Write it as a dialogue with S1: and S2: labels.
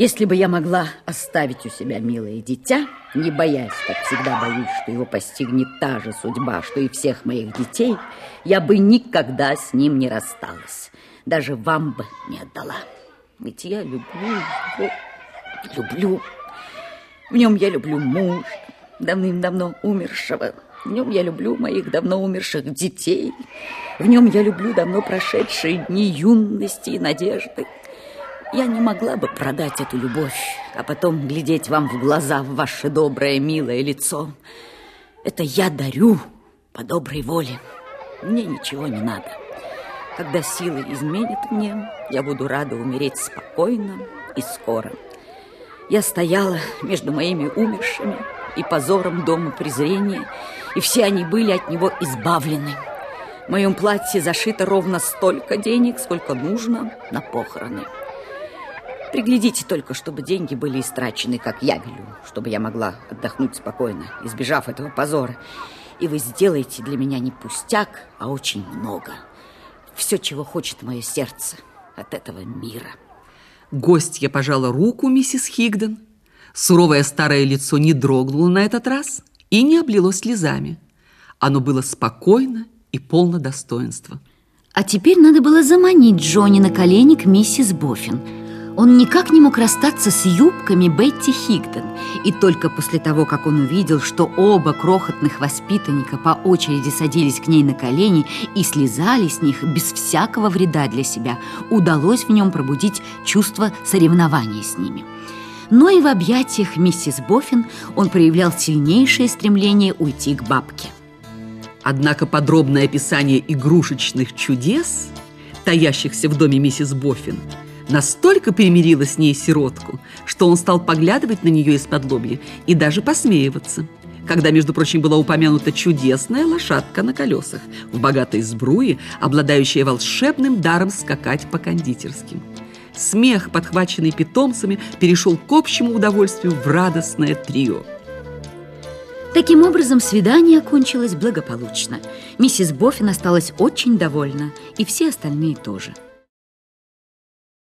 S1: Если бы я могла оставить у себя милое дитя, не боясь, как всегда боюсь, что его постигнет та же судьба, что и всех моих детей, я бы никогда с ним не рассталась. Даже вам бы не отдала. Ведь я люблю его, люблю. В нем я люблю мужа, давным-давно умершего. В нем я люблю моих давно умерших детей. В нем я люблю давно прошедшие дни юности и надежды. Я не могла бы продать эту любовь, а потом глядеть вам в глаза в ваше доброе, милое лицо. Это я дарю по доброй воле. Мне ничего не надо. Когда силы изменят мне, я буду рада умереть спокойно и скоро. Я стояла между моими умершими и позором дома презрения, и все они были от него избавлены. В моем платье зашито ровно столько денег, сколько нужно на похороны. Приглядите только, чтобы деньги были истрачены, как я велю, чтобы я могла отдохнуть спокойно, избежав этого позора. И вы сделаете для меня не пустяк, а очень много. Все, чего хочет мое сердце от этого мира.
S2: Гостья пожала руку миссис Хигден. Суровое старое лицо не дрогнуло на этот раз и не облило слезами. Оно было спокойно и полно достоинства.
S3: А теперь надо было заманить Джонни на колени к миссис Боффин – он никак не мог расстаться с юбками Бетти Хигден, и только после того, как он увидел, что оба крохотных воспитанника по очереди садились к ней на колени и слезали с них без всякого вреда для себя, удалось в нем пробудить чувство соревнования с ними. Но и в объятиях миссис Боффин он проявлял сильнейшее стремление уйти к бабке.
S2: Однако подробное описание игрушечных чудес, таящихся в доме миссис Боффин, настолько примирила с ней сиротку, что он стал поглядывать на нее из-под лобья и даже посмеиваться. Когда, между прочим, была упомянута чудесная лошадка на колесах в богатой сбруе, обладающая волшебным даром скакать по кондитерским. Смех, подхваченный питомцами, перешел к общему удовольствию в радостное трио.
S3: Таким образом, свидание окончилось благополучно. Миссис Боффин осталась очень довольна, и все остальные тоже –